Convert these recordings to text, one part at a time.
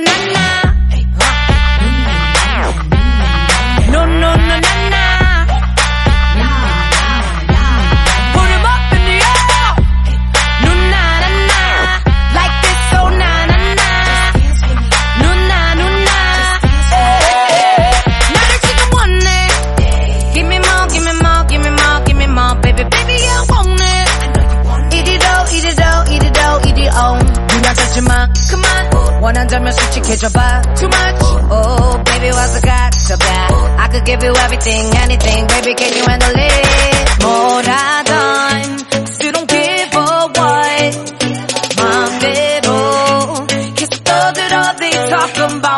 no, na, na. No, no, no, na, na. Put him up in the air. No, na, na, na. Like this, so oh, na, na, na. No, na, no, na. Now that you the one that. Give me more, give me more, give me more, give me more, baby, baby, I want it. Eat it all, eat it all, eat it all, eat it all. Do not touch your mind. Come on. 원한다면 솔직해져봐. Too much. Oh, baby, 와서 가져봐. I could give you everything, anything, baby, can you handle it? 뭐라던, still don't give a what. 마음대로 계속 떠들어, they talking about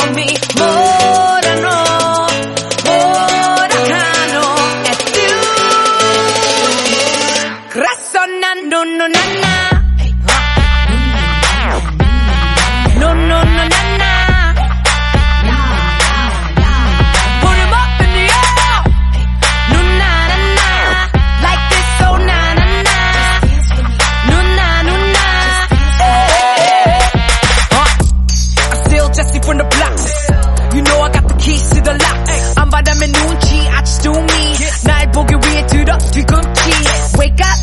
날 보기 위해 들어 뒤꿈치. Wake up,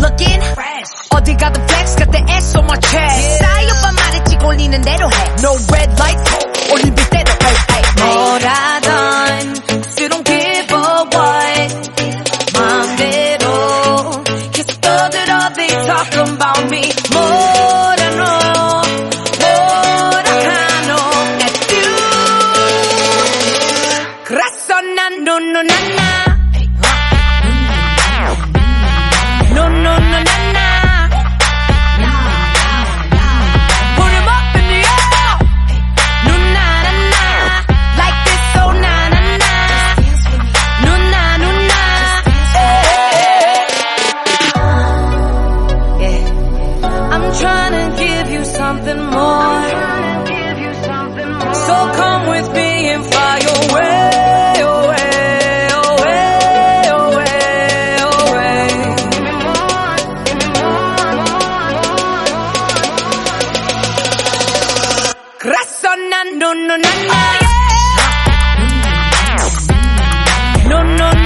looking fresh. 어디 가든 flex, got the S on my chest. 싸이 오빠 말했지 꼴리는 대로 해. No red light, 올림픽 때도 ay, ay, ay. 뭐라던 still don't give a what 마음대로 계속 떠들어 they talking something more. something more. So come with me and fly away. No, no, no, no, yeah. No, no, no.